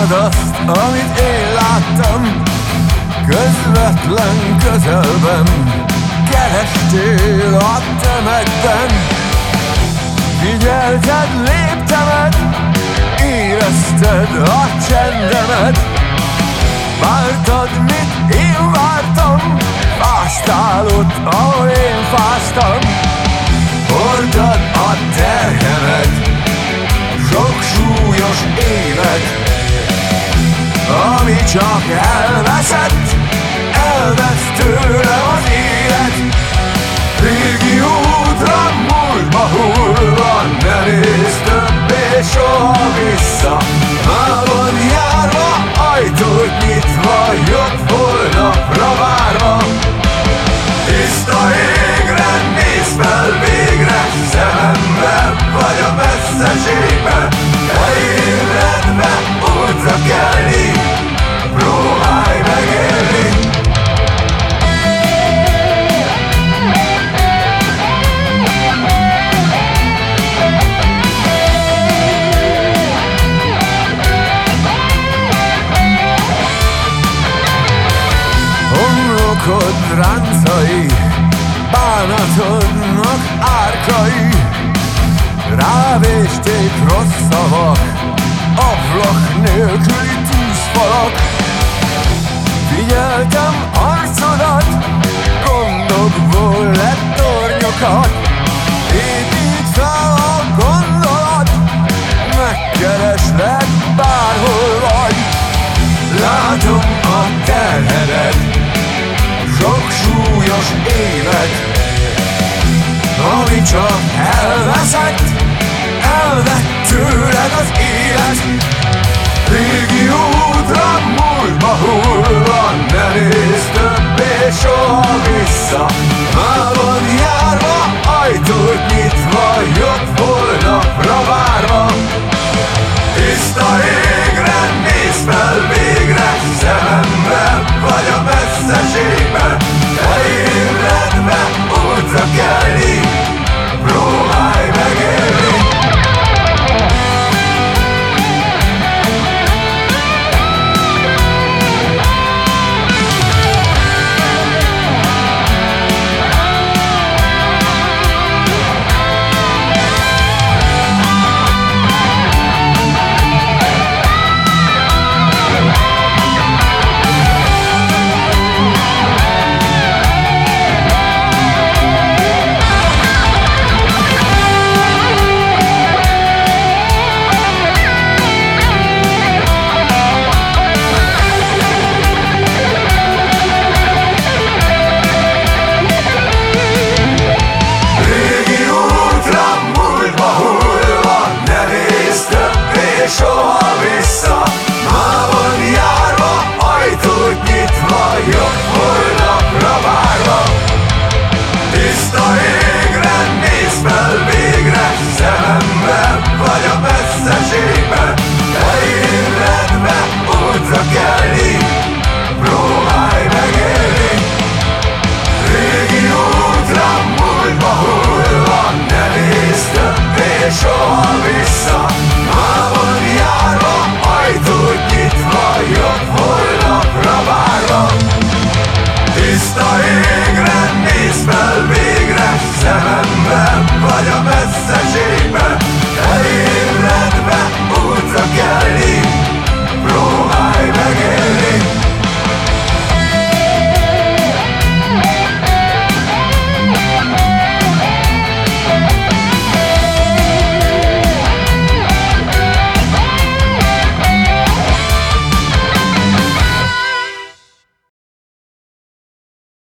Láttad azt, amit én láttam? Közvetlen közelben Kerestél a temetben Figyelted léptemet Érezted a csendemet. Vártad, mit én vártam? Fáztál ott, ahol én fáztam csak elveszett Elvesz tőle az élet. Régi útra múltba hullva Ne nézz többé soha vissza. Már van járva, ajtót nyitva Jobb Homlokod ráncai Bánatodnak árkai. Rávésték rossz szavak Ablak nélküli tűzfalak. Figyeltem arcodat Gondokból lett tornyokat súlyos évet Ami csak elveszett Elvett tőled az élet. Régi útra múltba hullva Ne nézz többé soha vissza